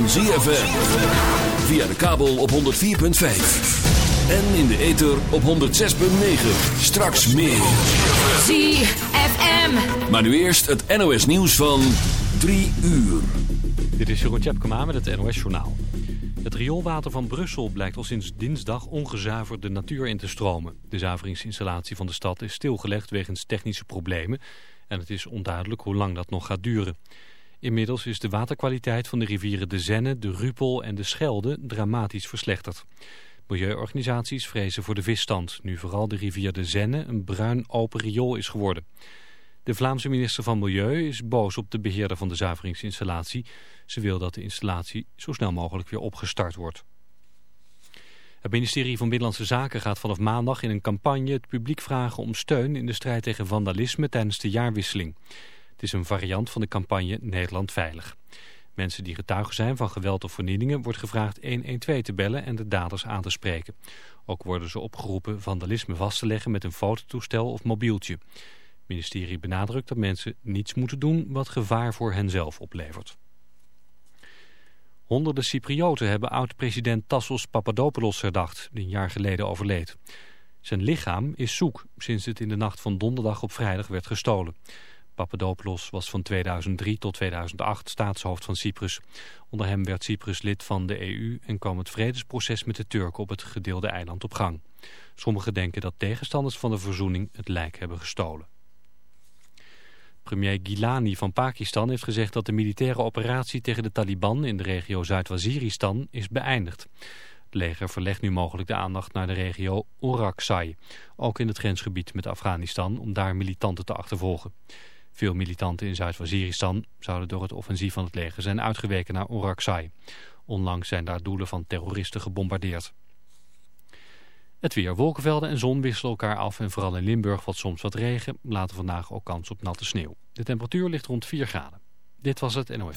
van ZFM. Via de kabel op 104.5. En in de ether op 106.9. Straks meer. ZFM. Maar nu eerst het NOS nieuws van 3 uur. Dit is Jeroen Tjepkema met het NOS Journaal. Het rioolwater van Brussel blijkt al sinds dinsdag ongezuiverd de natuur in te stromen. De zuiveringsinstallatie van de stad is stilgelegd wegens technische problemen... en het is onduidelijk hoe lang dat nog gaat duren. Inmiddels is de waterkwaliteit van de rivieren de Zenne, de Rupel en de Schelde dramatisch verslechterd. Milieuorganisaties vrezen voor de visstand, nu vooral de rivier de Zenne een bruin open riool is geworden. De Vlaamse minister van Milieu is boos op de beheerder van de zuiveringsinstallatie. Ze wil dat de installatie zo snel mogelijk weer opgestart wordt. Het ministerie van Binnenlandse Zaken gaat vanaf maandag in een campagne het publiek vragen om steun in de strijd tegen vandalisme tijdens de jaarwisseling. Het is een variant van de campagne Nederland Veilig. Mensen die getuigen zijn van geweld of vernielingen wordt gevraagd 112 te bellen en de daders aan te spreken. Ook worden ze opgeroepen vandalisme vast te leggen met een fototoestel of mobieltje. Het ministerie benadrukt dat mensen niets moeten doen wat gevaar voor henzelf oplevert. Honderden Cyprioten hebben oud-president Tassos Papadopoulos herdacht, die een jaar geleden overleed. Zijn lichaam is zoek sinds het in de nacht van donderdag op vrijdag werd gestolen. Papadopoulos was van 2003 tot 2008 staatshoofd van Cyprus. Onder hem werd Cyprus lid van de EU en kwam het vredesproces met de Turken op het gedeelde eiland op gang. Sommigen denken dat tegenstanders van de verzoening het lijk hebben gestolen. Premier Gilani van Pakistan heeft gezegd dat de militaire operatie tegen de Taliban in de regio Zuid-Waziristan is beëindigd. Het leger verlegt nu mogelijk de aandacht naar de regio Orakzai, ook in het grensgebied met Afghanistan, om daar militanten te achtervolgen. Veel militanten in Zuid-Waziristan zouden door het offensief van het leger zijn uitgeweken naar Orakzai. Onlangs zijn daar doelen van terroristen gebombardeerd. Het weer, wolkenvelden en zon wisselen elkaar af en vooral in Limburg wat soms wat regen. Later vandaag ook kans op natte sneeuw. De temperatuur ligt rond 4 graden. Dit was het NOS.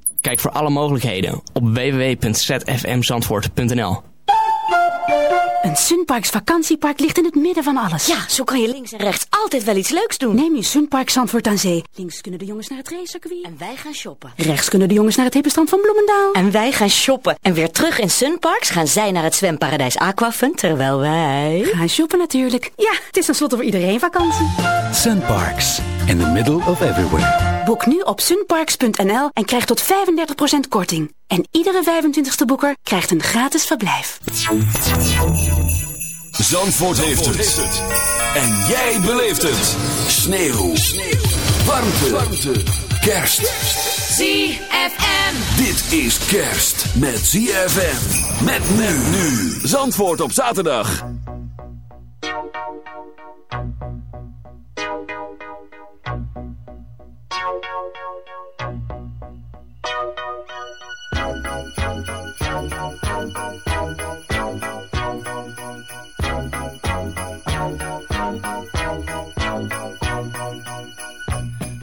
Kijk voor alle mogelijkheden op www.zfmzandvoort.nl Een Sunparks vakantiepark ligt in het midden van alles. Ja, zo kan je links en rechts altijd wel iets leuks doen. Neem je Sunpark Zandvoort aan zee. Links kunnen de jongens naar het racecircuit. En wij gaan shoppen. Rechts kunnen de jongens naar het hippenstrand van Bloemendaal. En wij gaan shoppen. En weer terug in Sunparks gaan zij naar het zwemparadijs Aquafun, terwijl wij... Gaan shoppen natuurlijk. Ja, het is tenslotte voor iedereen vakantie. Sunparks, in the middle of everywhere. Boek nu op sunparks.nl en krijg tot 35% korting. En iedere 25ste boeker krijgt een gratis verblijf. Zandvoort, heeft, het. En jij beleeft het. Sneeuw. Warmte. Warmte. Kerst. ZFM. Dit is kerst met ZFM. Met men nu. Zandvoort op zaterdag. The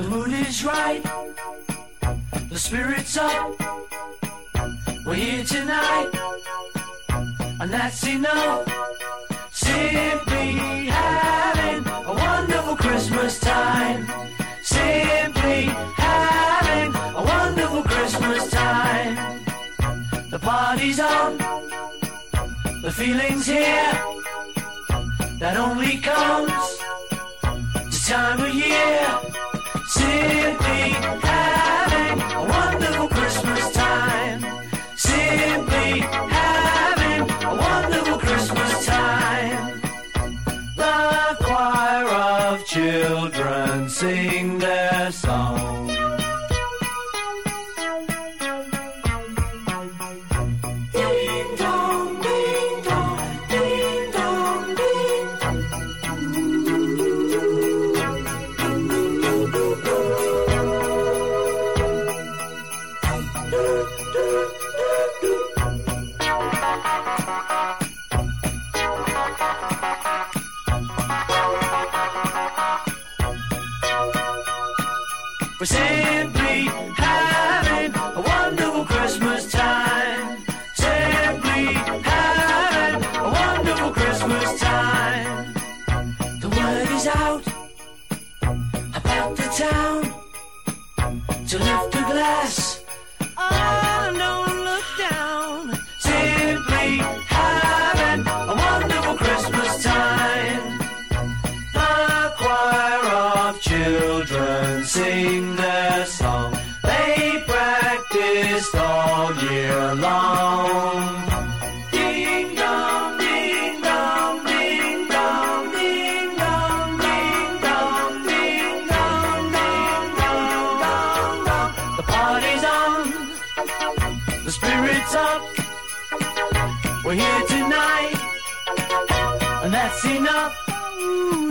mood is right, the spirit's up. We're here tonight, and that's enough. Simply having a wonderful Christmas time. On, the feeling's here. That only comes this time of year. Simply up. We're here tonight, and that's enough.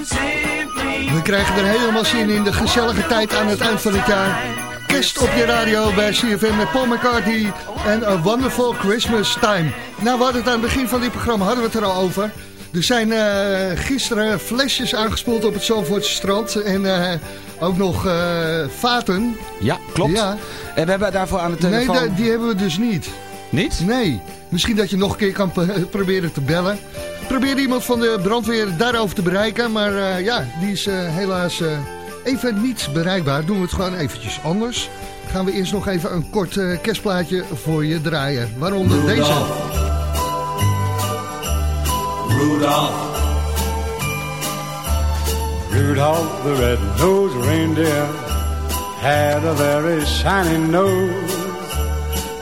Simply We krijgen er helemaal zin in de gezellige tijd aan het eind van het jaar. Kerst op je radio bij CFM met Paul McCartney en A Wonderful Christmas Time. Nou, we hadden het aan het begin van dit programma hadden we het er al over. Er zijn eh, gisteren flesjes aangespoeld op het Zalvoortse strand en eh, ook nog eh, vaten. Ja, klopt. Ja. En we hebben daarvoor aan de Nee, telefoon... da- die hebben we dus niet. Niet? Nee. Misschien dat je nog een keer kan proberen te bellen. Probeer iemand van de brandweer daarover te bereiken. Maar eh, ja, die is eh, helaas eh, even niet bereikbaar. Doen we het gewoon eventjes anders. Gaan we eerst nog even een kort eh, kerstplaatje voor je draaien. Waaronder deze. Rudolph. Rudolph the red-nosed reindeer had a very shiny nose.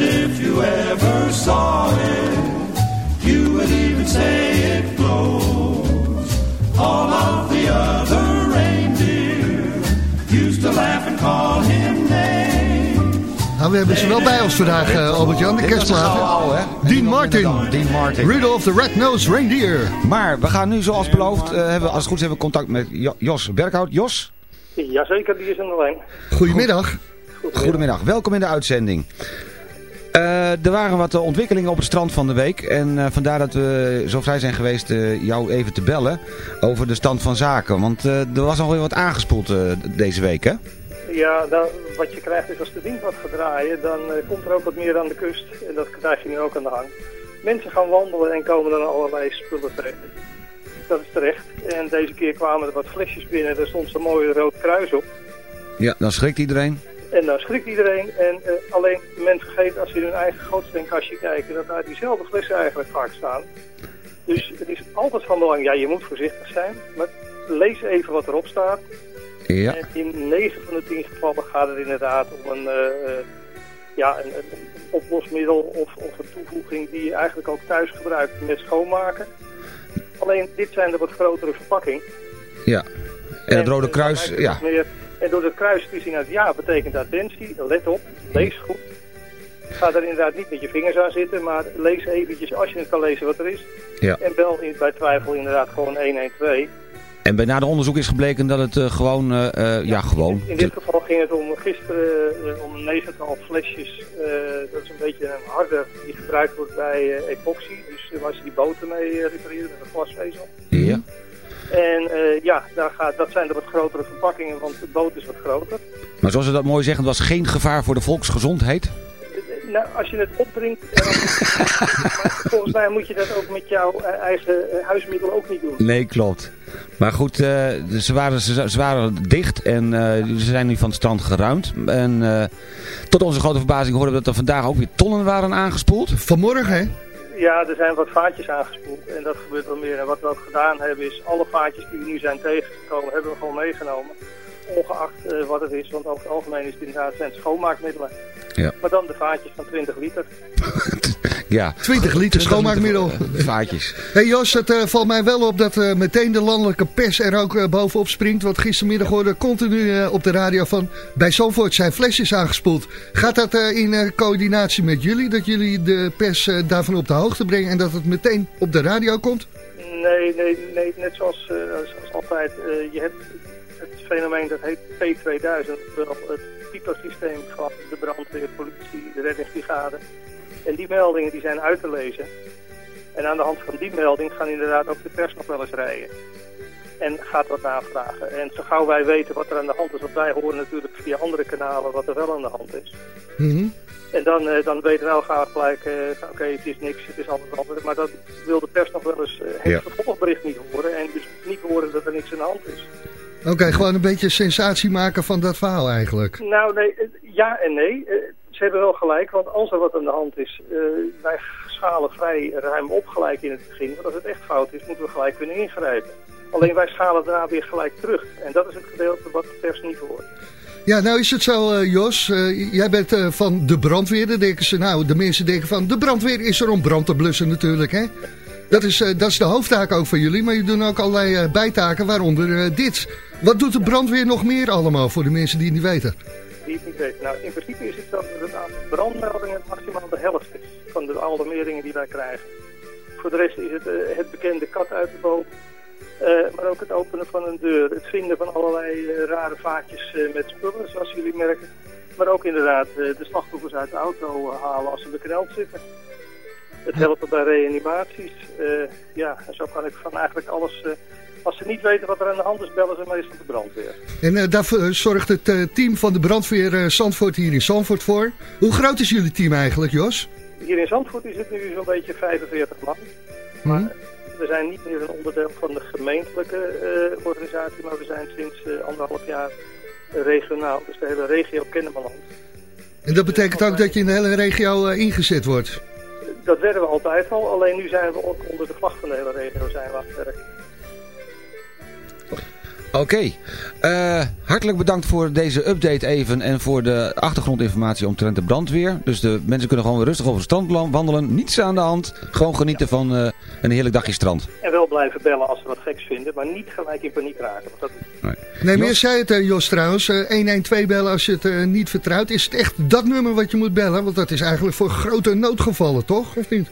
And if you ever saw it, you would even say it glows. All of the other reindeer used to laugh and call him names. Nou, we hebben ze wel bij ons vandaag, eh, Albert-Jan, de hè? Dean Martin. Dean Martin. Rudolph the Red-Nosed Reindeer. Maar we gaan nu, zoals beloofd, eh, hebben we als het goed is, hebben we contact met Jo- Jos Berghout. Jos, Jazeker, die is in de lijn. Goedemiddag. goedemiddag. Welkom in de uitzending. Eh, er waren wat eh, ontwikkelingen op het strand van de week. En eh, vandaar dat we zo vrij zijn geweest jou even te bellen over de stand van zaken. Want er was alweer wat aangespoeld deze week, hè? Ja, dan, wat je krijgt is als de wind wat gaat draaien, dan komt er ook wat meer aan de kust. En dat krijg je nu ook aan de hang. Mensen gaan wandelen en komen dan allerlei spullen terecht. Dat is terecht. En deze keer kwamen er wat flesjes binnen. Daar stond zo'n mooi rood kruis op. Ja, dan schrikt iedereen. En dan schrikt iedereen. En eh, alleen men vergeet als ze in hun eigen gootsteen-kastje kijken, dat daar diezelfde flessen eigenlijk vaak staan. Dus het is altijd van belang, ja je moet voorzichtig zijn, maar lees even wat erop staat. Ja. En in 9 van de 10 gevallen gaat het inderdaad om een, eh, ja, een, oplosmiddel of, of een toevoeging die je eigenlijk ook thuis gebruikt met schoonmaken. Alleen dit zijn de wat grotere verpakking. Ja. En het Rode Kruis, ja. meer- en door het kruis te zien uit ja betekent attentie, let op, lees goed. Ga er inderdaad niet met je vingers aan zitten, maar lees eventjes als je het kan lezen wat er is. Ja. En bel in, bij twijfel inderdaad gewoon 112. En bij nader onderzoek is gebleken dat het eh, gewoon, eh, eh, ja gewoon... In dit geval ging het om gisteren om een negental flesjes. eh, dat is een beetje een harde die gebruikt wordt bij eh, epoxy. Dus waar ze die boten mee repareren met een glasvezel. Ja. En eh, ja, daar gaat, dat zijn de wat grotere verpakkingen, want de boot is wat groter. Maar zoals ze dat mooi zeggen, het was geen gevaar voor de volksgezondheid. Eh, Nou, als je het opdrinkt, dan... volgens mij moet je dat ook met jouw eh, eigen huismiddel ook niet doen. Nee, klopt. Maar goed, eh, ze, waren, ze, ze waren dicht en eh, ze zijn nu van het strand geruimd. En eh, tot onze grote verbazing hoorden we dat er vandaag ook weer tonnen waren aangespoeld. Vanmorgen, hè? Ja, er zijn wat vaatjes aangespoeld en dat gebeurt wel meer. En wat we ook gedaan hebben is, alle vaatjes die we nu zijn tegengekomen, hebben we gewoon meegenomen. Ongeacht eh, wat het is, want over het algemeen is het inderdaad zijn het schoonmaakmiddelen. Ja. Maar dan de vaatjes van 20 liter. Ja. 20 liter schoonmaakmiddel. Vaatjes. Hey Jos, het eh, valt mij wel op dat eh, meteen de landelijke pers er ook eh, bovenop springt. Want gistermiddag hoorde continu eh, op de radio van... bij Zandvoort zijn flesjes aangespoeld. Gaat dat eh, in eh, coördinatie met jullie? Dat jullie de pers eh, daarvan op de hoogte brengen... en dat het meteen op de radio komt? Nee, nee, nee net zoals, eh, zoals altijd. eh, je hebt fenomeen dat heet P2000, wel het piepersysteem van de brandweer, politie, de reddingsbrigade. En die meldingen die zijn uit te lezen. En aan de hand van die melding gaan inderdaad ook de pers nog wel eens rijden. En gaat wat navragen. En zo gauw wij weten wat er aan de hand is, want wij horen natuurlijk via andere kanalen wat er wel aan de hand is. Mhm. En dan, eh, dan weten we wel gauw gelijk, eh, oké, het is niks, het is alles anders. Maar dat wil de pers nog wel eens eh, het Ja. vervolgbericht niet horen. En dus niet horen dat er niks aan de hand is. Oké, gewoon een beetje sensatie maken van dat verhaal eigenlijk. Nou, nee, eh, ja en nee. Eh, ze hebben wel gelijk, want als er wat aan de hand is, eh, wij schalen vrij ruim op gelijk in het begin. Want als het echt fout is, moeten we gelijk kunnen ingrijpen. Alleen wij schalen daarna weer gelijk terug. En dat is het gedeelte wat de pers niet hoort. Ja, nou is het zo, Jos. jij bent van de brandweer. Dan denken ze, nou, de mensen denken van... de brandweer is er om brand te blussen natuurlijk, hè? Dat is, eh, dat is de hoofdtaak ook van jullie. Maar je doet ook allerlei eh, bijtaken, waaronder eh, dit. Wat doet de brandweer nog meer allemaal voor de mensen die het niet weten? Die het niet weten. Nou, in principe is het dat het aantal brandmeldingen maximaal de helft is van de alarmeringen die wij krijgen. Voor de rest is het het bekende kat uit de boom. Maar ook het openen van een deur, het vinden van allerlei rare vaatjes met spullen, zoals jullie merken. Maar ook inderdaad de slachtoffers uit de auto halen als ze bekneld zitten. Het helpen bij reanimaties. eh, ja, en zo kan ik van eigenlijk alles... eh, als ze niet weten wat er aan de hand is, bellen ze meestal de brandweer. En eh, eh, zorgt het team van de brandweer Zandvoort hier in Zandvoort voor. Hoe groot is jullie team eigenlijk, Jos? Hier in Zandvoort is het nu zo'n beetje 45 man. Hm? We zijn niet meer een onderdeel van de gemeentelijke organisatie, maar we zijn sinds anderhalf jaar regionaal. Dus de hele regio Kennemerland. En dat betekent ook dat je in de hele regio ingezet wordt. Dat werden we altijd al, alleen nu zijn we ook onder de vlag hele regio zijn we aan het. Oké, Eh, hartelijk bedankt voor deze update even en voor de achtergrondinformatie omtrent de brandweer. Dus de mensen kunnen gewoon weer rustig over het strand wandelen, niets aan de hand. Gewoon genieten van eh, een heerlijk dagje strand. En wel blijven bellen als ze wat geks vinden, maar niet gelijk in paniek raken. Want dat, Nee, meer zei het, eh, Jos trouwens. Eh, 112 bellen als je het eh, niet vertrouwt. Is het echt dat nummer wat je moet bellen? Want dat is eigenlijk voor grote noodgevallen, toch? Of niet?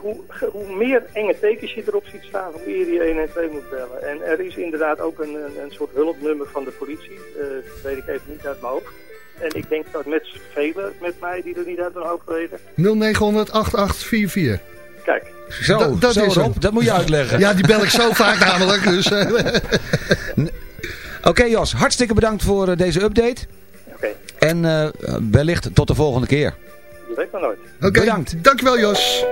Hoe, hoe meer enge tekens je erop ziet staan, hoe eerder je 112 moet bellen. En er is inderdaad ook een, een, een soort hulpnummer van de politie. eh, dat weet ik even niet uit mijn hoofd. En ik denk dat met velen met mij die er niet uit hun hoofd weten. 0900 8844. Kijk. Zo, Dat- dat zo is hem. dat moet je uitleggen. Ja, die bel ik zo vaak namelijk. Dus, eh, Oké Jos, hartstikke bedankt voor eh, deze update. Oké. En eh, wellicht tot de volgende keer. Je weet maar nooit. Oké, Bedankt. dankjewel Jos.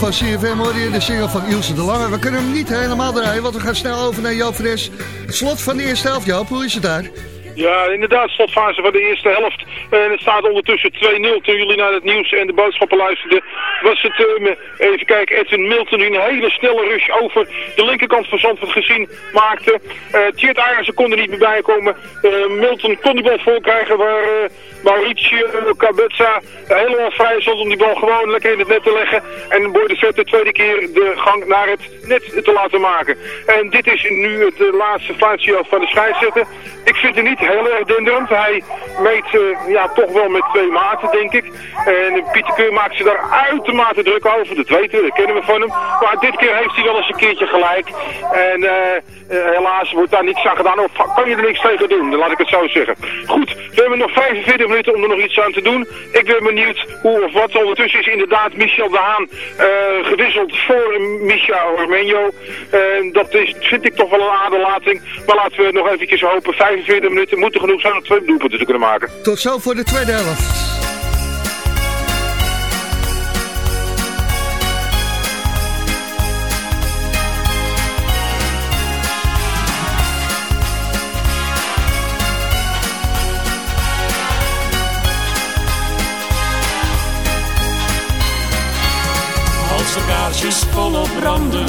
Van CFM hoor je de single van Ilse de Lange. We kunnen hem niet helemaal draaien, want we gaan snel over naar Joop Fres. Slot van de eerste helft, Joop, hoe is het daar? Ja, inderdaad, slotfase van de eerste helft. En het staat ondertussen 2-0 toen jullie naar het nieuws en de boodschappen luisterden. Was het, eh, even kijken, Edwin Milton een hele snelle rush over de linkerkant van Zandvoort gezien maakte. Uh, Tjeerd Aarsen kon er niet meer bij komen. Eh, Milton kon die bal voorkrijgen waar eh, Mauricio Cabezza helemaal vrij stond om die bal gewoon lekker in het net te leggen. En Boy de tweede keer de gang naar het net te laten maken. En dit is nu het eh, laatste fluitje van de scheidsrechter. Ik vind het niet heel erg denderend. Hij meet ja, toch wel met twee maten, denk ik. En Pieter Keur maakt ze daar uitermate druk over. Dat weten we, dat kennen we van hem. Maar dit keer heeft hij wel eens een keertje gelijk. En eh, eh, helaas wordt daar niks aan gedaan. Of kan je er niks tegen doen, laat ik het zo zeggen. Goed, we hebben nog 45 minuten om er nog iets aan te doen. Ik ben benieuwd hoe of wat. Ondertussen is inderdaad Michel de Haan eh, gewisseld voor Micha Ormenio. En dat is, vind ik toch wel een aderlating. Maar laten we nog eventjes hopen. 45 minuten moeten genoeg zijn om twee doelpunten te kunnen maken. Tot zo voor de tweede helft. Als de kaarsjes volop branden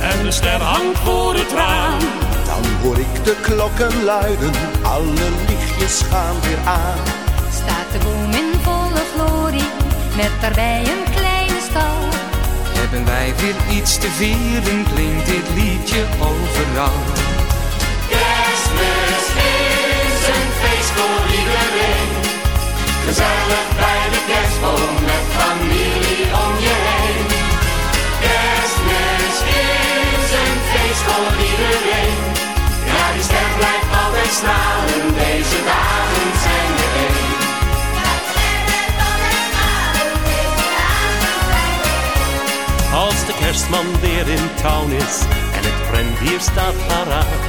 en de ster hangt voor het raam. Dan hoor ik de klokken luiden, alle lichtjes gaan weer aan. Staat de boom in volle glorie, met daarbij een kleine stal. Hebben wij weer iets te vieren, klinkt dit liedje overal. Kerstmis is een feest voor iedereen. Gezellig bij de kerstboom met familie om je heen. Kerstmis is een feest voor iedereen. Blijft altijd stralen, deze dagen zijn er één. Als de kerstman weer in town is en het rendier staat paraat.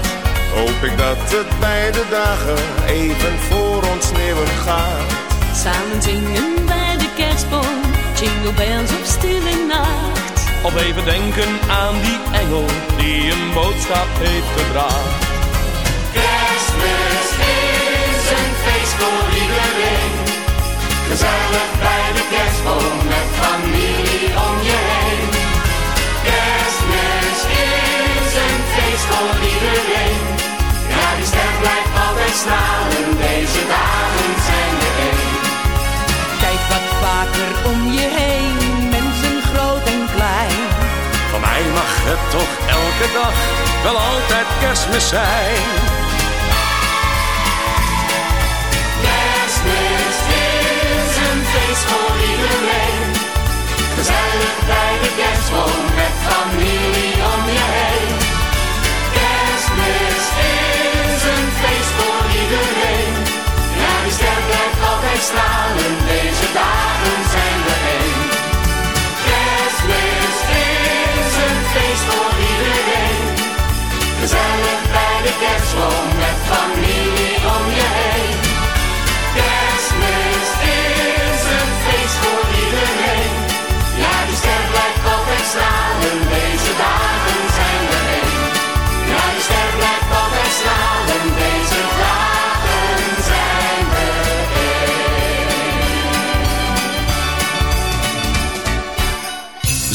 Hoop ik dat het beide dagen even voor ons sneeuwen gaat. Samen zingen bij de kerstboom, jingle bells op stille nacht. Of even denken aan die engel die een boodschap heeft gebracht. Voor iedereen. Gezellig bij de kerstboom met familie om je heen. Kerstmis is een feest voor iedereen. Ja, die ster blijft altijd stralen, deze dagen zijn er één. Kijk wat vaker om je heen, mensen groot en klein. Van mij mag het toch elke dag wel altijd kerstmis zijn. Feest voor iedereen. Gezellig bij de kerstboom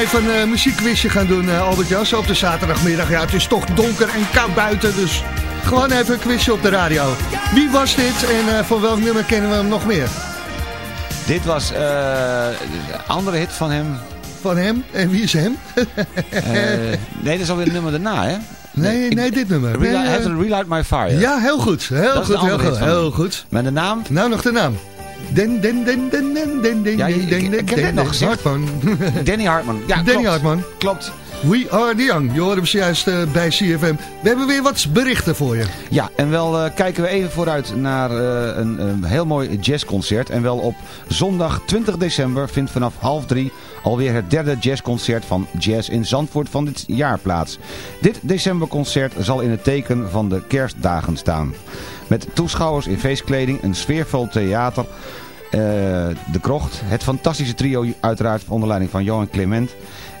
Even een uh, muziekquizje gaan doen, uh, Albert Jan? op de zaterdagmiddag. Ja, het is toch donker en koud buiten, dus gewoon even een quizje op de radio. Wie was dit en uh, van welk nummer kennen we hem nog meer? Dit was een andere hit van hem. Van hem? En wie is hem? nee, dat is alweer het nummer daarna, hè? Nee, nee, dit nummer. Relight, nee, have to relight my fire. Ja, heel goed. Heel dat goed, heel goed, heel goed. Met de naam? Nou, nog de naam. Den, den, den, den, den, den, den, den, klopt. Hartman. Klopt. We are the young. Je zojuist uh, bij CFM. We hebben weer wat berichten voor je. Ja, en wel uh, kijken we even vooruit naar uh, een, een, heel mooi jazzconcert. En wel op zondag 20 december vindt vanaf half drie alweer het derde jazzconcert van Jazz in Zandvoort van dit jaar plaats. Dit decemberconcert zal in het teken van de kerstdagen staan. Met toeschouwers in feestkleding, een sfeervol theater... Uh, de Krocht, het fantastische trio uiteraard onder leiding van Johan Clement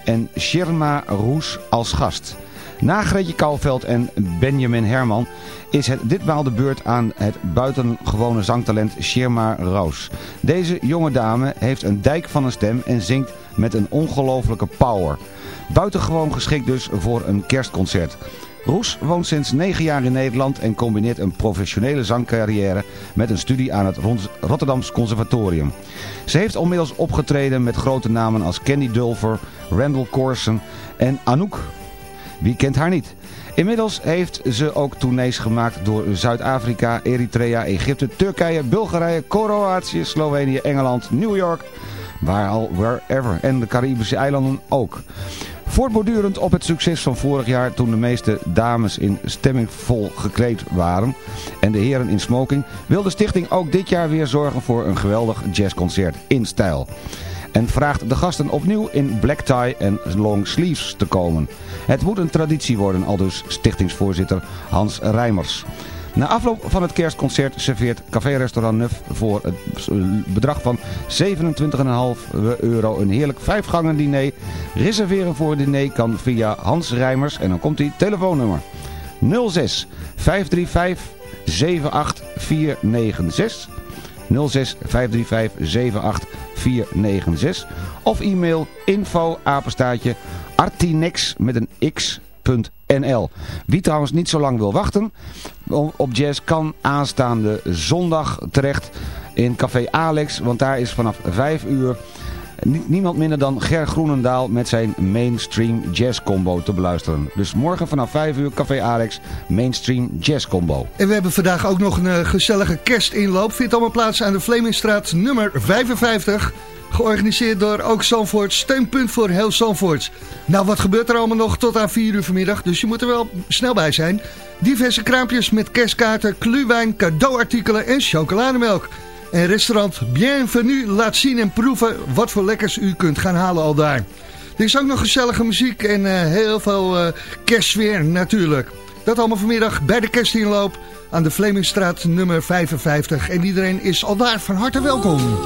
en Sherma Roes als gast. Na Gretje Kouwveld en Benjamin Herman is het ditmaal de beurt aan het buitengewone zangtalent Sherma Roos. Deze jonge dame heeft een dijk van een stem en zingt met een ongelofelijke power. Buitengewoon geschikt dus voor een kerstconcert. Roes woont sinds 9 jaar in Nederland en combineert een professionele zangcarrière met een studie aan het Rotterdams Conservatorium. Ze heeft onmiddels opgetreden met grote namen als Candy Dulfer, Randall Corson en Anouk. Wie kent haar niet? Inmiddels heeft ze ook tournees gemaakt door Zuid-Afrika, Eritrea, Egypte, Turkije, Bulgarije, Kroatië, Slovenië, Engeland, New York, waar al, wherever en de Caribische eilanden ook. Voortbordurend op het succes van vorig jaar toen de meeste dames in stemmingvol gekleed waren en de heren in smoking, wil de stichting ook dit jaar weer zorgen voor een geweldig jazzconcert in stijl. En vraagt de gasten opnieuw in black tie en long sleeves te komen. Het moet een traditie worden, aldus stichtingsvoorzitter Hans Rijmers. Na afloop van het kerstconcert serveert Café-restaurant Nuf voor het bedrag van 27,5 euro een heerlijk vijfgangen diner. Reserveren voor het diner kan via Hans Rijmers en dan komt die telefoonnummer. 06 535 78496 06 535 78496 of e-mail info apenstaatje artinex met een x NL. Wie trouwens niet zo lang wil wachten op jazz kan aanstaande zondag terecht in Café Alex. Want daar is vanaf 5 uur niemand minder dan Ger Groenendaal met zijn Mainstream Jazz Combo te beluisteren. Dus morgen vanaf 5 uur Café Alex Mainstream Jazz Combo. En we hebben vandaag ook nog een uh, gezellige kerstinloop. Vindt allemaal plaats aan de Vlemingstraat nummer 55. Georganiseerd door ook Zandvoort, steunpunt voor heel Zandvoort. Nou, wat gebeurt er allemaal nog tot aan 4 uur vanmiddag? Dus je moet er wel snel bij zijn. Diverse kraampjes met kerstkaarten, kluwijn, cadeauartikelen en chocolademelk. En restaurant Bienvenue laat zien en proeven wat voor lekkers u kunt gaan halen al daar. Er is ook nog gezellige muziek en uh, heel veel uh, kerstsfeer natuurlijk. Dat allemaal vanmiddag bij de kerstinloop aan de Vlemingstraat nummer 55. En iedereen is al daar van harte welkom.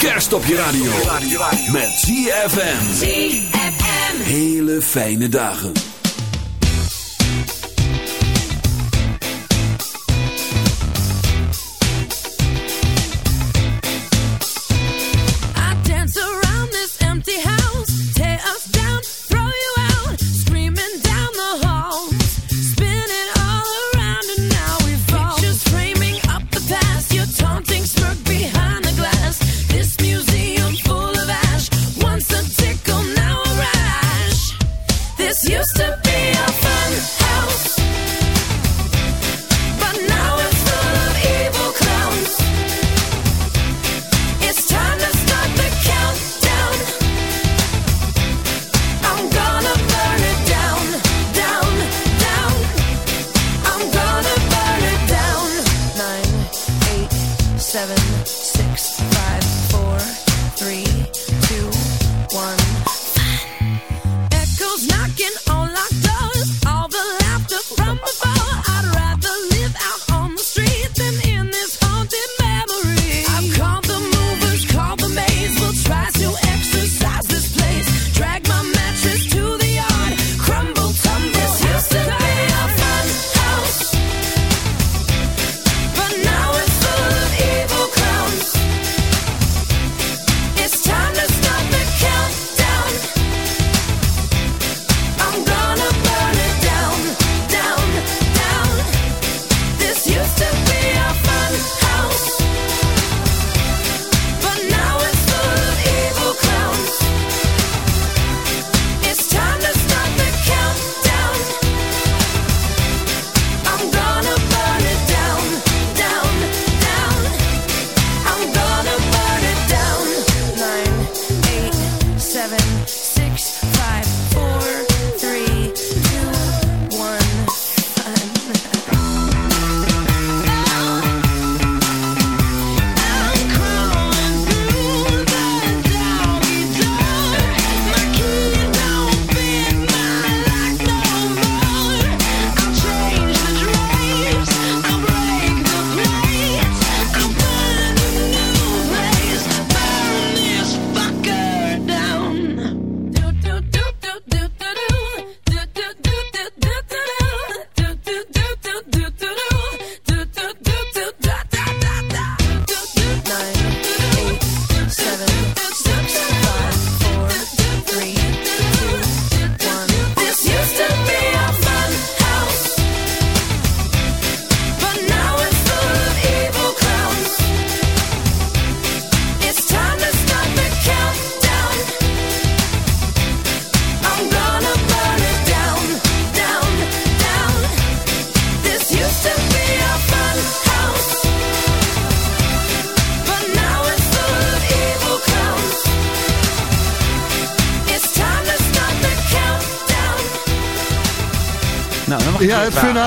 Kerst op je radio. Met ZFM. ZFM. Hele fijne dagen.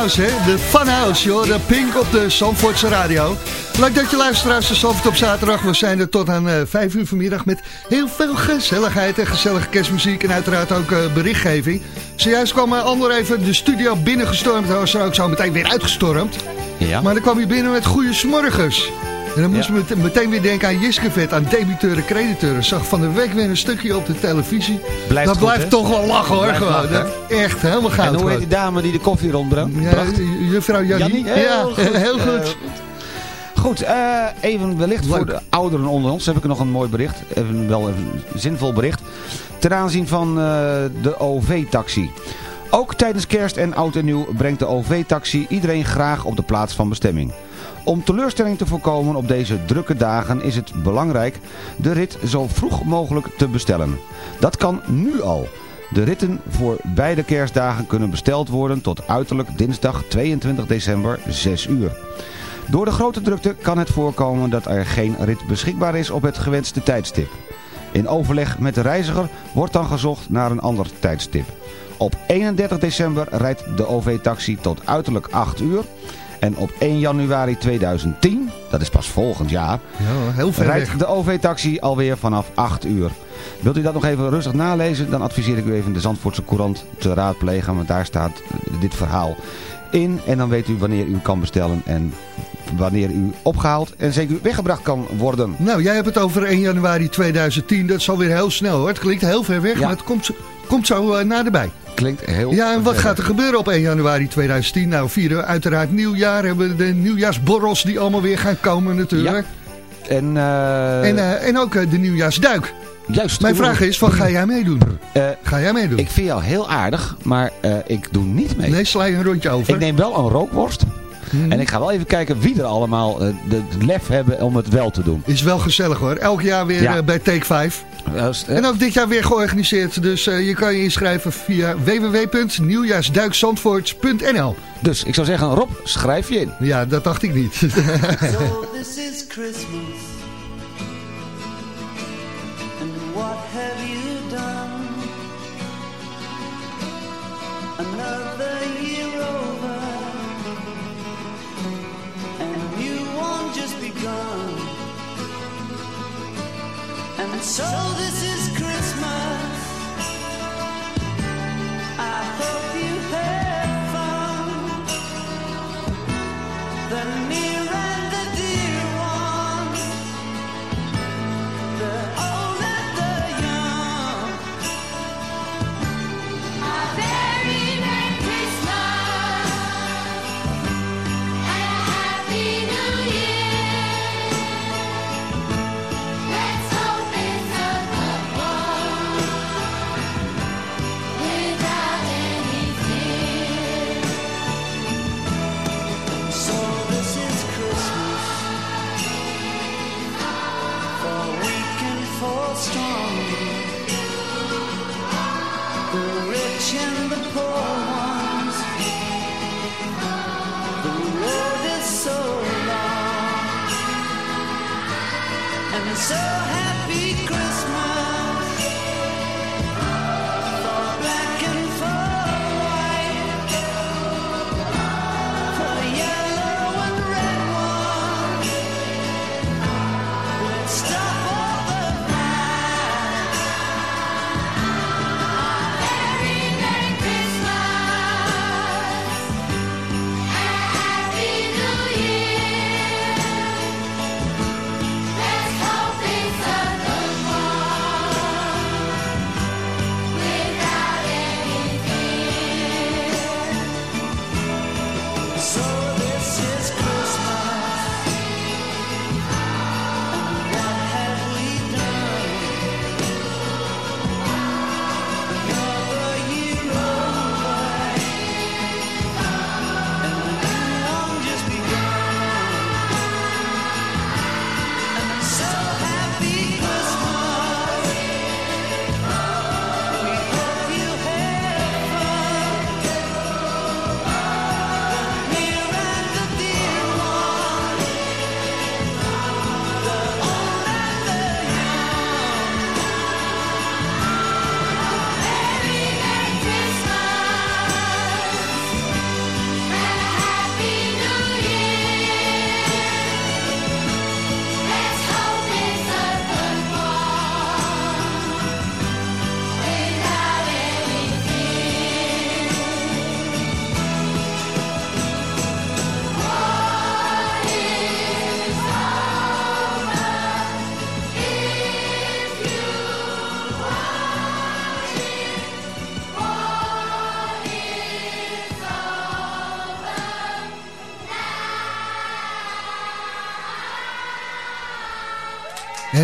Hè? De Funhouse, joh. De Pink op de Zandvoortse radio. Leuk dat je luistert luistert Zandvoort op zaterdag. We zijn er tot aan eh 5 uur vanmiddag met heel veel gezelligheid en gezellige kerstmuziek. En uiteraard ook eh, berichtgeving. Zojuist kwam uh, Andor even de studio binnengestormd. Hij was er ook zo meteen weer uitgestormd. Ja. Maar dan kwam hij binnen met goede smorgens. En dan moesten we met- meteen weer denken aan Jiskevet, aan debiteuren, crediteuren. Zag van de week weer een stukje op de televisie. Blijft dat goed, blijft hè? toch wel lachen hoor. Gewoon. lachen, Dat- echt helemaal goud. En hoe heet die dame die de koffie rondbracht? Ja, juffrouw Jannie. Jannie? Ja, heel goed. Heel Goed, eh, even wellicht voor de ouderen onder ons heb ik nog een mooi bericht. Even, wel even een zinvol bericht. Ten aanzien van eh, de OV-taxi. Ook tijdens kerst en oud en nieuw brengt de OV-taxi iedereen graag op de plaats van bestemming. Om teleurstelling te voorkomen op deze drukke dagen is het belangrijk de rit zo vroeg mogelijk te bestellen. Dat kan nu al. De ritten voor beide kerstdagen kunnen besteld worden tot uiterlijk dinsdag 22 december 6 uur. Door de grote drukte kan het voorkomen dat er geen rit beschikbaar is op het gewenste tijdstip. In overleg met de reiziger wordt dan gezocht naar een ander tijdstip. Op 31 december rijdt de OV-taxi tot uiterlijk 8 uur. En op 1 januari 2010, dat is pas volgend jaar, Ja, heel ver rijdt weg. de OV-taxi alweer vanaf 8 uur. Wilt u dat nog even rustig nalezen, dan adviseer ik u even de Zandvoortse Courant te raadplegen. Want daar staat dit verhaal in. En dan weet u wanneer u kan bestellen en wanneer u opgehaald en zeker weggebracht kan worden. Nou, jij hebt het over 1 januari 2010. Dat is alweer heel snel hoor. Het klinkt heel ver weg, Ja. maar het komt, komt zo uh, naderbij. Klinkt heel... Ja, en wat gaat er gebeuren op 1 januari 2010? Nou, vieren we uiteraard nieuwjaar. Hebben we de nieuwjaarsborrels die allemaal weer gaan komen natuurlijk. En, eh, En, eh, en ook eh, de nieuwjaarsduik. Juist. Mijn vraag is, van, ga jij meedoen? Ga jij meedoen? ik vind jou heel aardig, maar ik doe niet mee. Nee, sla je een rondje over. Ik neem wel een rookworst. Mhm. En ik ga wel even kijken wie er allemaal eh, de, de lef hebben om het wel te doen. Is wel gezellig hoor. Elk jaar weer Ja. eh, bij Take 5. Juist, eh, En ook dit jaar weer georganiseerd. Dus eh, je kan je inschrijven via www.nieuwjaarsduikszandvoort.nl Dus ik zou zeggen, Rob, schrijf je in. Ja, dat dacht ik niet. So this is Christmas. So this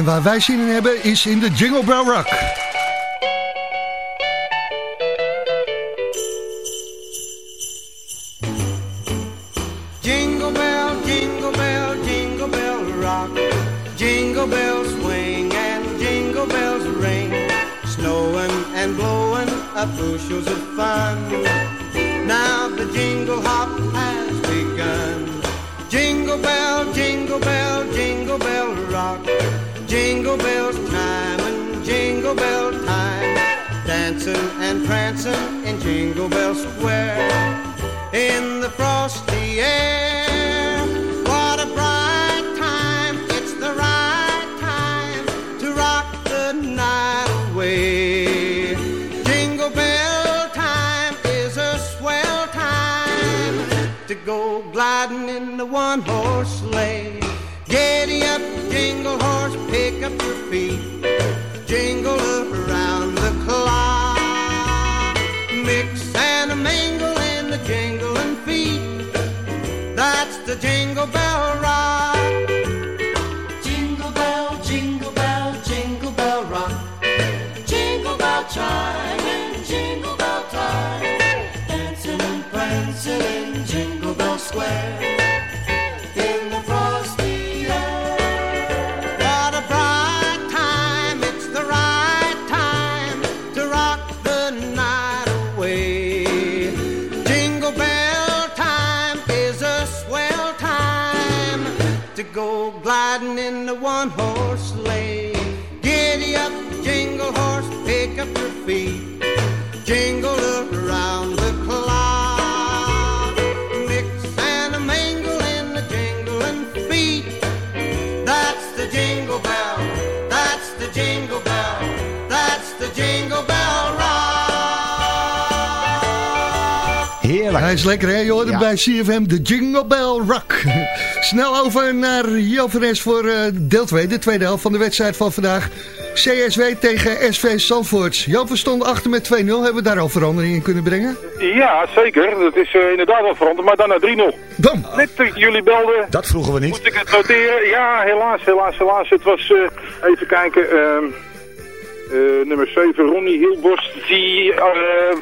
waar Jingle Bell Rock. Jingle bell, jingle bell, jingle bell rock. Jingle bells swing and jingle bells ring. Snowing and blowing up bushels of fun. Now the jingle hop has begun. Jingle bell, jingle bell. Jingle bells time and jingle bell time. Dancing and prancing in Jingle Bell Square. In the frosty air. What a bright time. It's the right time to rock the night away. Jingle bell time is a swell time to go gliding in the one horse sleigh. Up, jingle horse, pick up your feet, jingle around the clock. Mix and a mingle in the jingling feet. That's the jingle bell rock. Jingle bell, jingle bell, jingle bell rock. Jingle bell chime Heerlijk. Hij is lekker, hè? Je hoort hem bij CFM, de Jingle Bell Rock. Snel over naar Jovenes voor eh, deel 2, de tweede helft van de wedstrijd van vandaag. CSW tegen SV Zandvoort. Jan verstond achter met 2-0. Hebben we daar al verandering in kunnen brengen? Ja, zeker. Dat is eh, inderdaad wel veranderd, maar dan naar 3-0. Dan. Net toen jullie belden, Dat vroegen we niet. moest ik het noteren. Ja, helaas, helaas, helaas. Het was, eh, even kijken, ehm, eh, nummer 7, Ronnie Hilborst, die eh,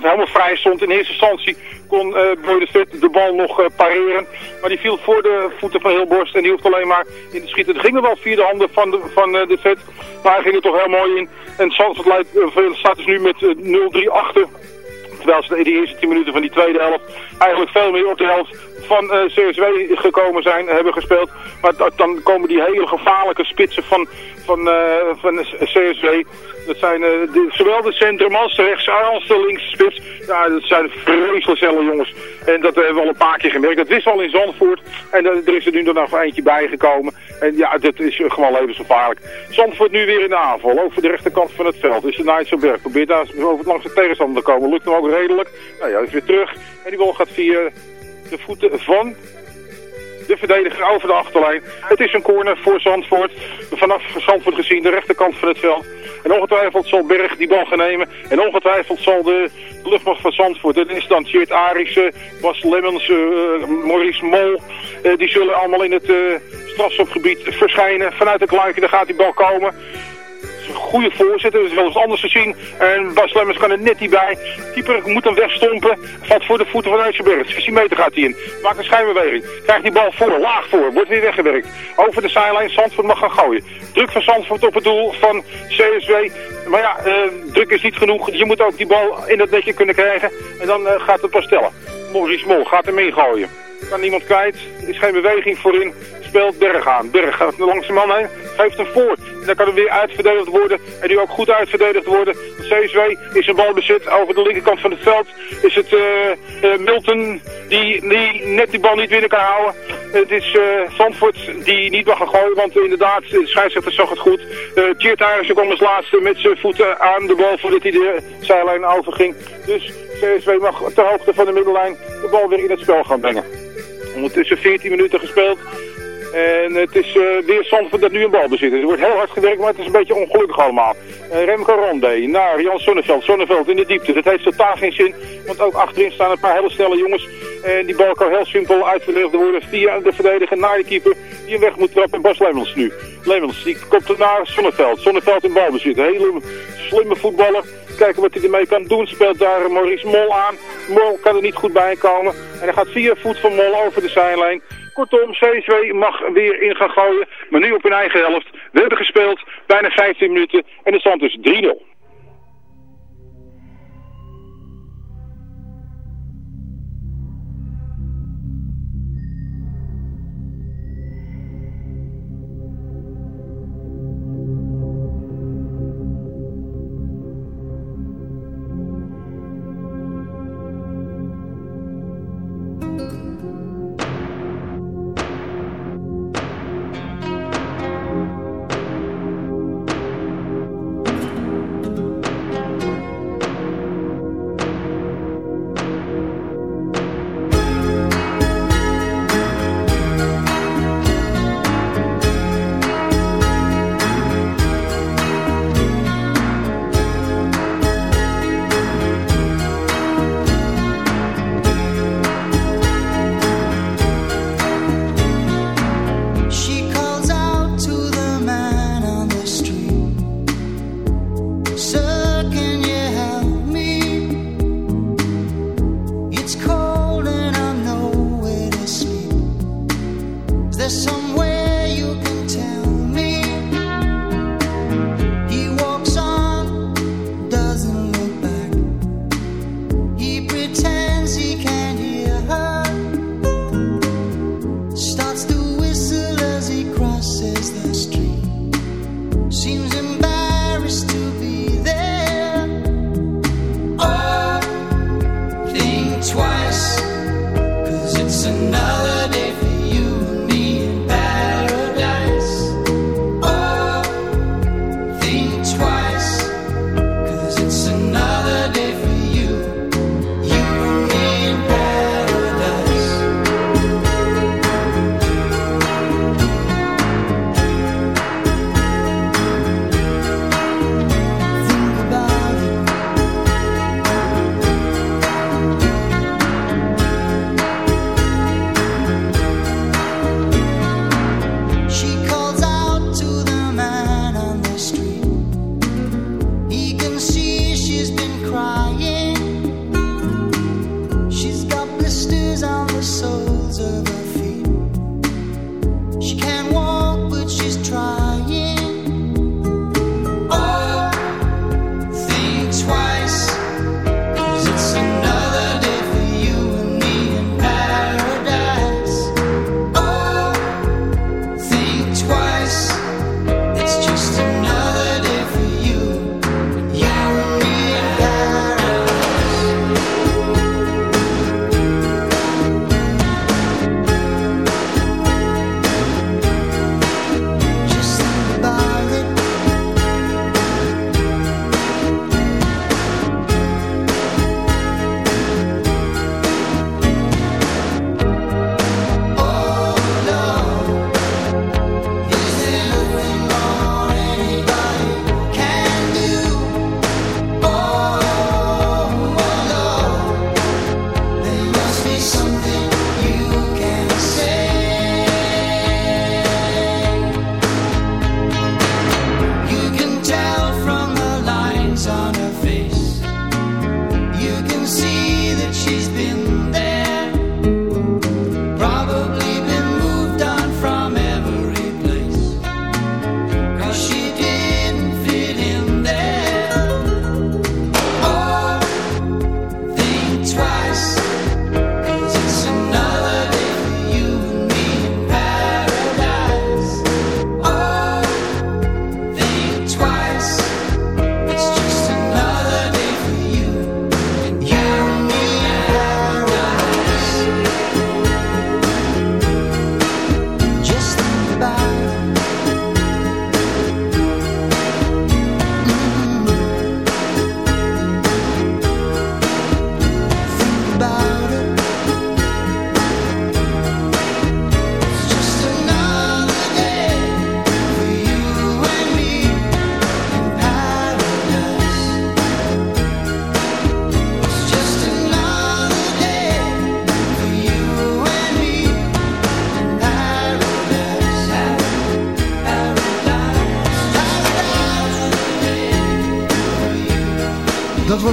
helemaal vrij stond. In eerste instantie kon uh, de bal nog pareren. Maar die viel voor de voeten van Hilborst en die hoeft alleen maar in te schieten. Het ging er wel via de handen van de, van, de Vet, maar hij ging er toch heel mooi in. En Zandvoort staat dus nu met eh, 0-3 achter. Terwijl ze de eerste 10 minuten van die tweede helft eigenlijk veel meer op de helft van eh, CSW gekomen zijn, hebben gespeeld. Maar da- dan komen die hele gevaarlijke spitsen van, van, eh, van CSW. Dat zijn eh, zowel de centrum als de rechts als de linkse spits. Ja, dat zijn vreselijk jongens. En dat hebben we al een paar keer gemerkt. Dat wist al in Zandvoort. En er is er nu nog eentje bijgekomen. En ja, dat is gewoon levensgevaarlijk. Zandvoort nu weer in de aanval. Over de rechterkant van het veld is de Nijtsenberg. Probeert daar over langs de tegenstander te komen. Lukt hem ook redelijk. Nou ja, is weer terug. En die bal gaat via de voeten van de verdediger over de achterlijn. Het is een corner voor Zandvoort. Vanaf Zandvoort gezien de rechterkant van het veld. En ongetwijfeld zal Berg die bal gaan nemen. En ongetwijfeld zal de luchtmacht van Zandvoort. Dat is dan Bas Lemmens, eh, Maurice Mol. eh, die zullen allemaal in het eh strafschopgebied verschijnen. Vanuit de kluikje, daar gaat die bal komen. Goede voorzitter, dat is wel eens anders te zien. En Bas Lemmens kan er net niet bij. Keeper moet hem wegstompen. Valt voor de voeten van Eutsenberg. 16 meter gaat hij in. Maakt een schijnbeweging. Krijgt die bal voor, laag voor. Wordt weer weggewerkt. Over de zijlijn. Zandvoort mag gaan gooien. Druk van Zandvoort op het doel van CSW. Maar ja, eh, druk is niet genoeg. Je moet ook die bal in het netje kunnen krijgen. En dan eh, gaat het pas tellen. Maurice Mol gaat hem ingooien. Kan niemand kwijt. Is geen beweging voorin. Speelt Berg aan. Berg gaat langs de man heen. Geeft hem voor. En dan kan hij weer uitverdedigd worden. En nu ook goed uitverdedigd worden. De CSW is een balbezit over de linkerkant van het veld. Is het eh, Milton die, die net die bal niet binnen kan houden. Het is Zandvoort die niet mag gaan gooien. Want inderdaad, de scheidsrechter zag het goed. Uh, kwam als laatste met zijn voeten aan de bal voordat hij de zijlijn overging. Dus CSW mag ter hoogte van de middellijn de bal weer in het spel gaan brengen. Ondertussen 14 minuten gespeeld. En het is eh, weer Zandvoort dat nu een bal bezit. Er wordt heel hard gewerkt, maar het is een beetje ongelukkig allemaal. Eh, Remco Ronde naar Jan Sonneveld. Sonneveld in de diepte. Dat heeft totaal geen zin. Want ook achterin staan een paar hele snelle jongens. En die bal kan heel simpel uitverdedigd worden via de verdediger naar de keeper. Die hem weg moet trappen. Bas Lemmels nu. Lemmels, die komt naar Sonneveld. Sonneveld in balbezit. Een hele slimme voetballer. Kijken wat hij ermee kan doen. Speelt daar Maurice Mol aan. Mol kan er niet goed bij komen. En hij gaat via voet van Mol over de zijlijn. Kortom, CSW mag weer in gaan gooien. Maar nu op hun eigen helft. We hebben gespeeld. Bijna 15 minuten. En de stand is 3-0.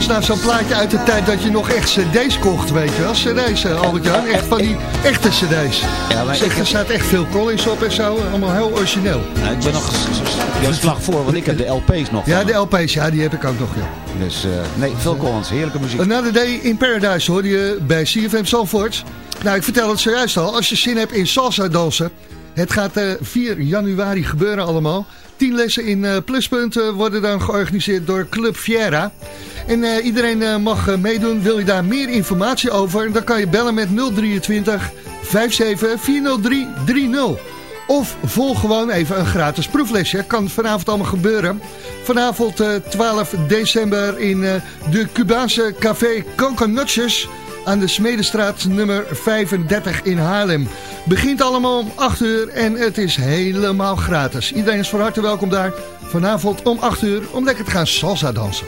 Nou zo'n plaatje uit de tijd dat je nog echt cd's kocht, weet je wel. Cd's, eh, Albert-Jan. Echt van die echte cd's. Ja, maar er staat echt veel Collins op en zo. Allemaal heel origineel. Nou, ik ben nog een slag voor, want ik heb de LP's nog. Ja, de. LP's, ja, die heb ik ook nog, ja. Dus, eh, nee, Phil Collins, heerlijke muziek. Another Day in Paradise hoorde je bij CFM Zandvoort. Nou, ik vertel het zojuist al. Als je zin hebt in salsa dansen. Het gaat eh 4 januari gebeuren allemaal. 10 lessen in eh, pluspunten worden dan georganiseerd door Club Fiera. En eh, iedereen eh, mag eh, meedoen. Wil je daar meer informatie over? Dan kan je bellen met 023 57 403 30. Of volg gewoon even een gratis proeflesje. Kan vanavond allemaal gebeuren. Vanavond eh, 12 december in de Cubaanse café Coconutjes aan de Smedestraat nummer 35 in Haarlem. Begint allemaal om 8 uur en het is helemaal gratis. Iedereen is van harte welkom daar. Vanavond om 8 uur om lekker te gaan salsa dansen.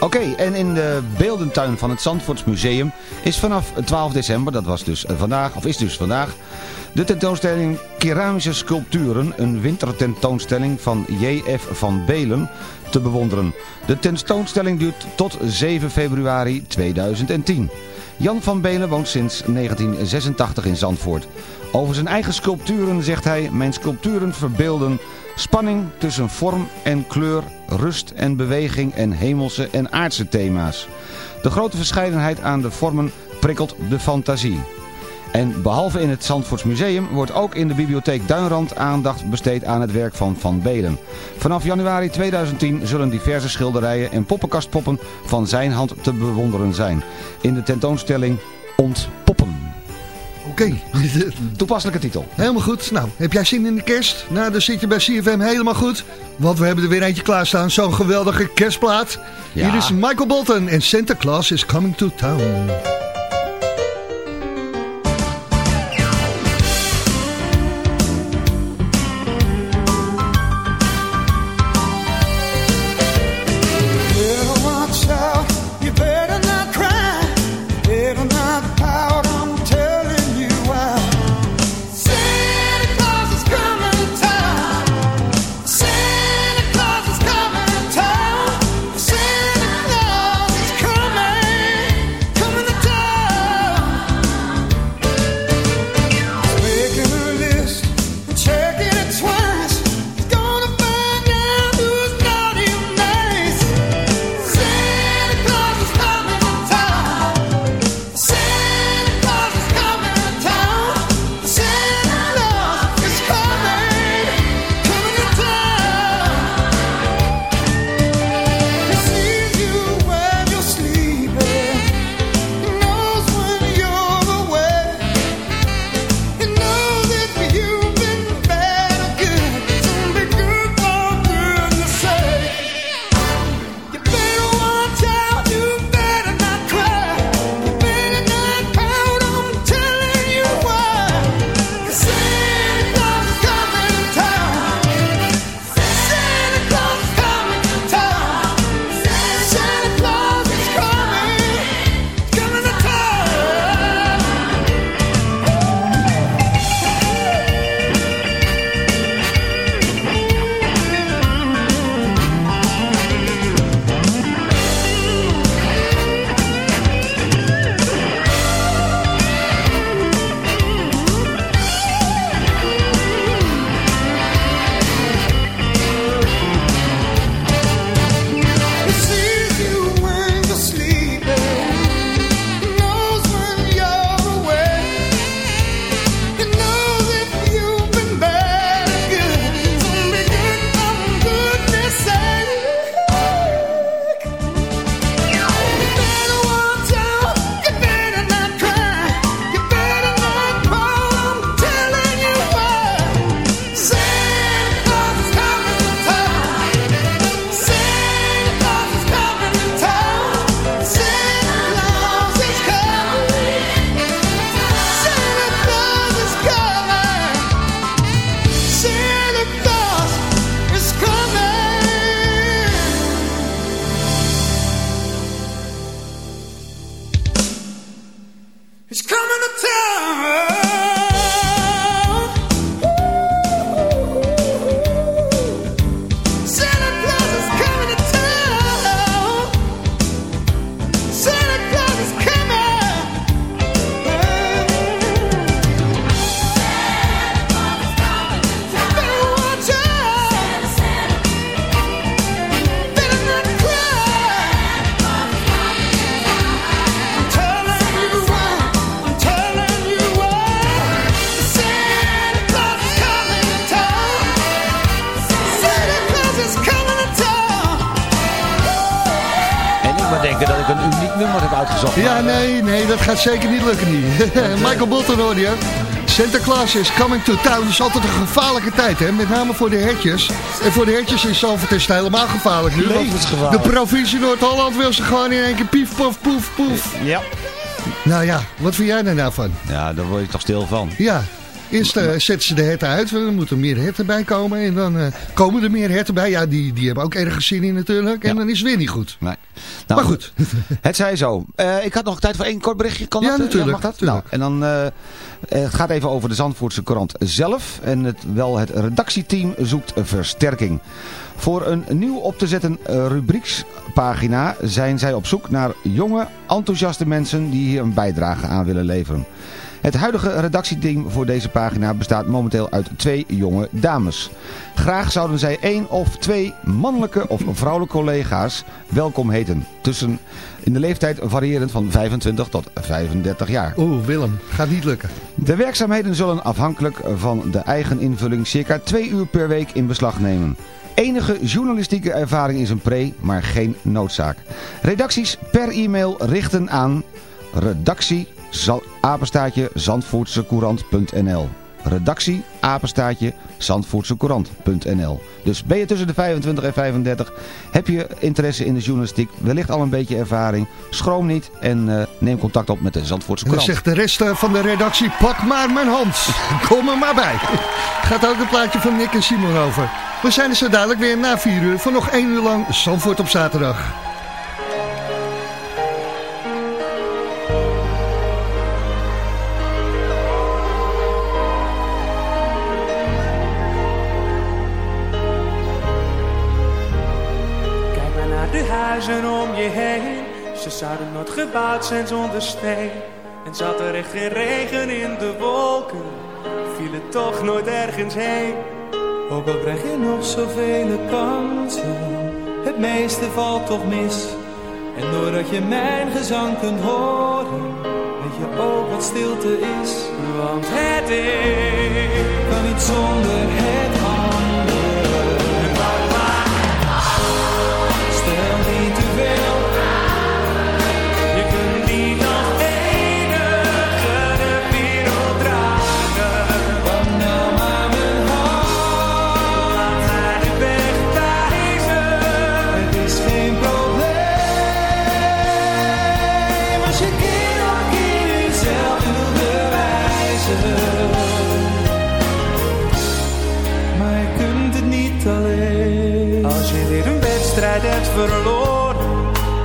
Oké, en in de beeldentuin van het Zandvoortsmuseum is vanaf 12 december, dat was dus eh, vandaag, of is dus vandaag, de tentoonstelling Keramische Sculpturen, een wintertentoonstelling van J.F. van Belen, te bewonderen. De tentoonstelling duurt tot 7 februari 2010. Jan van Belen woont sinds 1986 in Zandvoort. Over zijn eigen sculpturen zegt hij, mijn sculpturen verbeelden spanning tussen vorm en kleur, rust en beweging en hemelse en aardse thema's. De grote verscheidenheid aan de vormen prikkelt de fantasie. En behalve in het Zandvoorts Museum wordt ook in de bibliotheek Duinrand aandacht besteed aan het werk van Van Belen. Vanaf januari 2010 zullen diverse schilderijen en poppenkastpoppen van zijn hand te bewonderen zijn. In de tentoonstelling Ontpoppen. Oké. Toepasselijke titel. Helemaal goed. Nou, heb jij zin in de kerst? Nou, dan zit je bij CFM helemaal goed. Want we hebben er weer eentje klaarstaan. Zo'n geweldige kerstplaat. Ja. Hier is Michael Bolton en Santa Claus is coming to town. Ja, nee, nee, dat gaat zeker niet lukken niet. Michael Bolton hoor je. Santa Claus is coming to town. Dat is altijd een gevaarlijke tijd, hè? Met name voor de hertjes. En voor de hertjes is Zalvoort is het helemaal gevaarlijk nu. Levensgevaarlijk. De provincie Noord-Holland wil ze gewoon in één keer pief, poef, poef, poef. Ja. Nou ja, wat vind jij daar nou van? Ja, daar word je toch stil van. Ja, eerst eh, zetten ze de herten uit. Er moeten meer herten bij komen. En dan eh, komen er meer herten bij. Ja, die, die hebben ook ergens zin in natuurlijk. En dan is het weer niet goed. Nee. Nou, Maar goed. Het zij zo. Eh, ik had nog tijd voor één kort berichtje. Kan Ja, dat? Natuurlijk, mag dat? Nou, en dan, het gaat even over de Zandvoortse krant zelf. En het, wel het redactieteam zoekt versterking. Voor een nieuw op te zetten rubriekspagina zijn zij op zoek naar jonge, enthousiaste mensen die hier een bijdrage aan willen leveren. Het huidige redactieteam voor deze pagina bestaat momenteel uit twee jonge dames. Graag zouden zij één of twee mannelijke of vrouwelijke collega's welkom heten. Tussen in de leeftijd variërend van 25 tot 35 jaar. Oeh, Willem, gaat niet lukken. De werkzaamheden zullen afhankelijk van de eigen invulling circa twee uur per week in beslag nemen. Enige journalistieke ervaring is een pre, maar geen noodzaak. Redacties per e-mail richten aan redactie apenstaartje zandvoortsecourant.nl redactie apenstaartje zandvoortsecourant.nl Dus ben je tussen de 25 en 35, heb je interesse in de journalistiek, wellicht al een beetje ervaring, schroom niet en eh, neem contact op met de Zandvoortse En Courant. zegt de rest eh, van de redactie, pak maar mijn hand. Kom er maar bij. Gaat ook een plaatje van Nick en Simon over. We zijn er zo dadelijk weer na 4 uur voor nog 1 uur lang Zandvoort op zaterdag. Huizen om je heen. Ze zouden nooit gebouwd zijn zonder steen. En zat er echt geen regen in de wolken, viel het toch nooit ergens heen. Ook al krijg je nog zoveel kansen, het meeste valt toch mis. En doordat je mijn gezang kunt horen, weet je ook wat stilte is. Want het is kan niet zonder het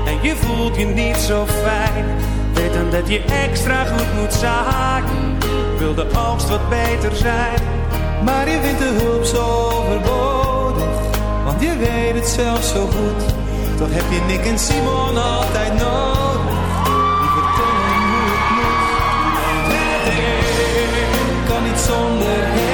en je voelt je niet zo fijn. Weten dat je extra goed moet zaken, wil de angst wat beter zijn. Maar je vindt de hulp zo verbodig, want je weet het zelf zo goed. Toch heb je Nick en Simon altijd nodig, die vertellen hoe het moet. Het kan niet zonder